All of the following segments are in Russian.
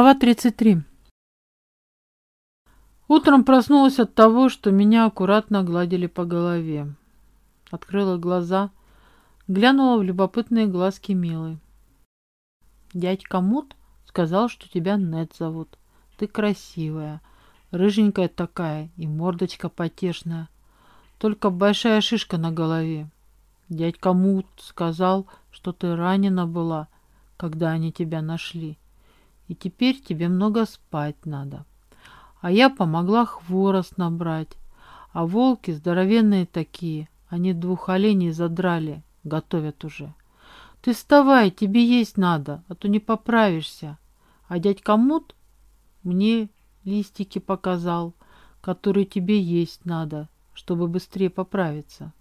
Глава 33. Утром проснулась от того, что меня аккуратно гладили по голове. Открыла глаза, глянула в любопытные глазки Милы. Дядька Мут сказал, что тебя Нет зовут. Ты красивая, рыженькая такая и мордочка потешная. Только большая шишка на голове. Дядька Мут сказал, что ты ранена была, когда они тебя нашли. И теперь тебе много спать надо. А я помогла хворост набрать. А волки здоровенные такие, они двух оленей задрали, готовят уже. Ты вставай, тебе есть надо, а то не поправишься. А дядька Мут мне листики показал, которые тебе есть надо, чтобы быстрее поправиться.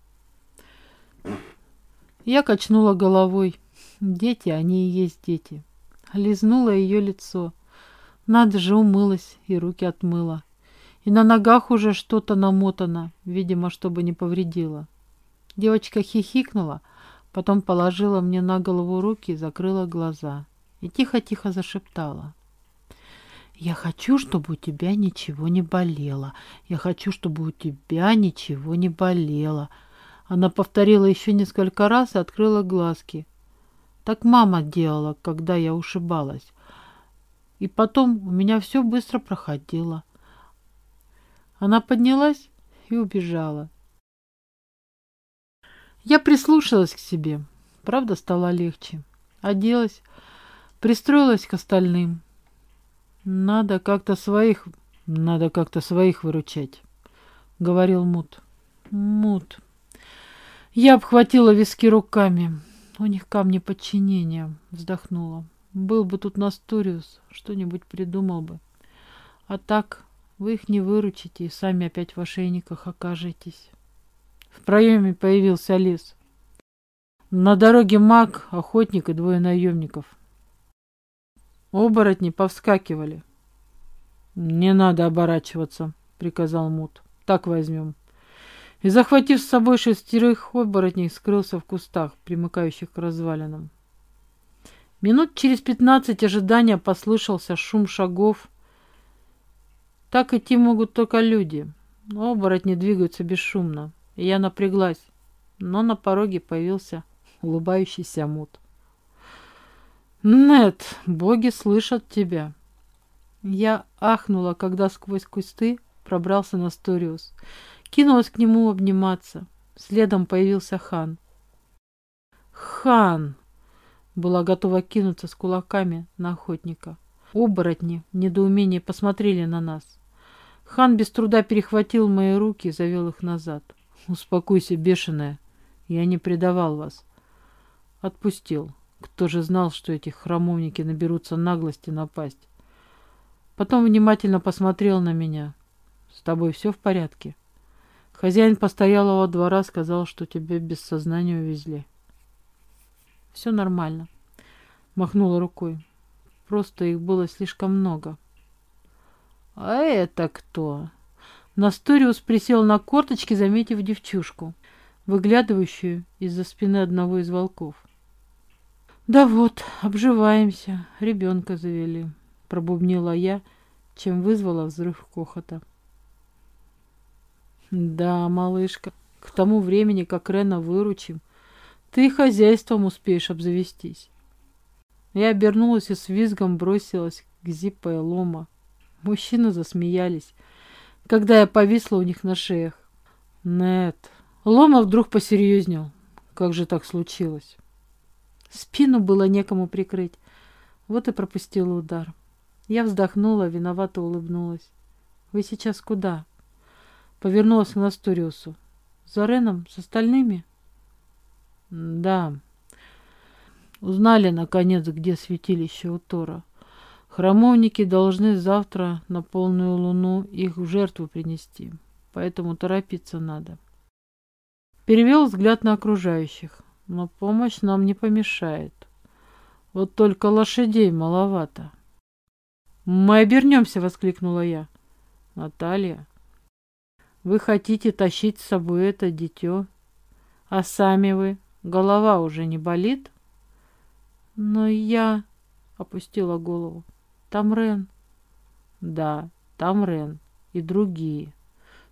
Я качнула головой. Дети, они и есть дети. Лизнула ее лицо. Надо же, умылась и руки отмыла. И на ногах уже что-то намотано, видимо, чтобы не повредило. Девочка хихикнула, потом положила мне на голову руки и закрыла глаза. И тихо-тихо зашептала. «Я хочу, чтобы у тебя ничего не болело. Я хочу, чтобы у тебя ничего не болело». Она повторила еще несколько раз и открыла глазки. Так мама делала, когда я ушибалась. И потом у меня все быстро проходило. Она поднялась и убежала. Я прислушалась к себе. Правда, стало легче. Оделась, пристроилась к остальным. Надо как-то своих... Надо как-то своих выручать, — говорил Мут. Мут. Я обхватила виски руками. У них камни подчинения, вздохнула. Был бы тут Настуриус, что-нибудь придумал бы. А так вы их не выручите и сами опять в ошейниках окажетесь. В проеме появился лес. На дороге маг, охотник и двое наемников. Оборотни повскакивали. «Не надо оборачиваться», — приказал Мут. «Так возьмем». И, захватив с собой шестерых оборотней, скрылся в кустах, примыкающих к развалинам. Минут через пятнадцать ожидания послышался шум шагов. Так идти могут только люди. Но оборотни двигаются бесшумно. И я напряглась. Но на пороге появился улыбающийся мут. «Нет, боги слышат тебя!» Я ахнула, когда сквозь кусты пробрался Насториус. Кинулась к нему обниматься. Следом появился хан. «Хан!» была готова кинуться с кулаками на охотника. Оборотни в недоумении посмотрели на нас. Хан без труда перехватил мои руки и завел их назад. «Успокойся, бешеная, я не предавал вас». Отпустил. Кто же знал, что эти храмовники наберутся наглости напасть? Потом внимательно посмотрел на меня. «С тобой все в порядке?» Хозяин постоялого двора сказал, что тебя без сознания увезли. Все нормально. Махнула рукой. Просто их было слишком много. А это кто? Насториус присел на корточки, заметив девчушку, выглядывающую из-за спины одного из волков. Да вот, обживаемся, ребенка завели, пробубнила я, чем вызвала взрыв кохота. Да, малышка, к тому времени, как Рена выручим, ты хозяйством успеешь обзавестись. Я обернулась и с визгом бросилась к Зиппа и Лома. Мужчины засмеялись, когда я повисла у них на шеях. Нет. Лома вдруг посерьезнел. Как же так случилось? Спину было некому прикрыть. Вот и пропустила удар. Я вздохнула, виновато улыбнулась. «Вы сейчас куда?» Повернулась к Насториусу. «За Реном? С остальными?» Да. Узнали, наконец, где святилище у Тора. Храмовники должны завтра на полную луну их в жертву принести, поэтому торопиться надо. Перевел взгляд на окружающих, но помощь нам не помешает. Вот только лошадей маловато. «Мы обернемся!» — воскликнула я. «Наталья, вы хотите тащить с собой это дитё, а сами вы Голова уже не болит? Но я опустила голову. Там Рен. Да, там Рен и другие.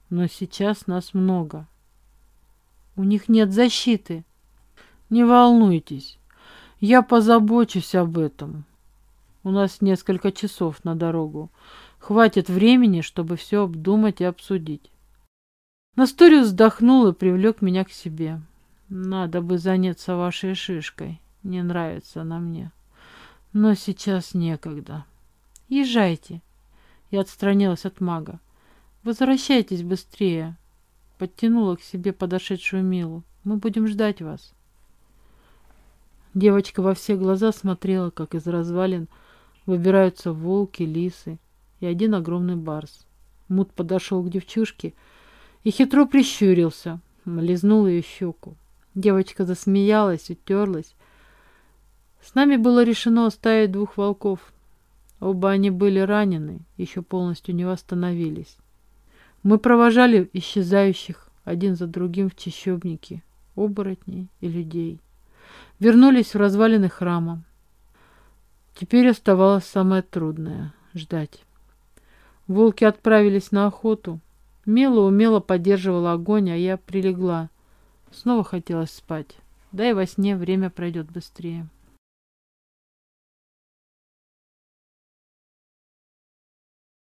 Но сейчас нас много. У них нет защиты. Не волнуйтесь, я позабочусь об этом. У нас несколько часов на дорогу. Хватит времени, чтобы все обдумать и обсудить. Насториус вздохнул и привлек меня к себе. Надо бы заняться вашей шишкой. Не нравится она мне. Но сейчас некогда. Езжайте. Я отстранилась от мага. Возвращайтесь быстрее. Подтянула к себе подошедшую Милу. Мы будем ждать вас. Девочка во все глаза смотрела, как из развалин выбираются волки, лисы и один огромный барс. Мут подошел к девчушке и хитро прищурился, лизнул ее щеку. Девочка засмеялась, утерлась. С нами было решено оставить двух волков. Оба они были ранены, еще полностью не восстановились. Мы провожали исчезающих один за другим в чащобнике, оборотней и людей. Вернулись в развалины храма. Теперь оставалось самое трудное — ждать. Волки отправились на охоту. Мела умело поддерживала огонь, а я прилегла. Снова хотелось спать. Да и во сне время пройдет быстрее.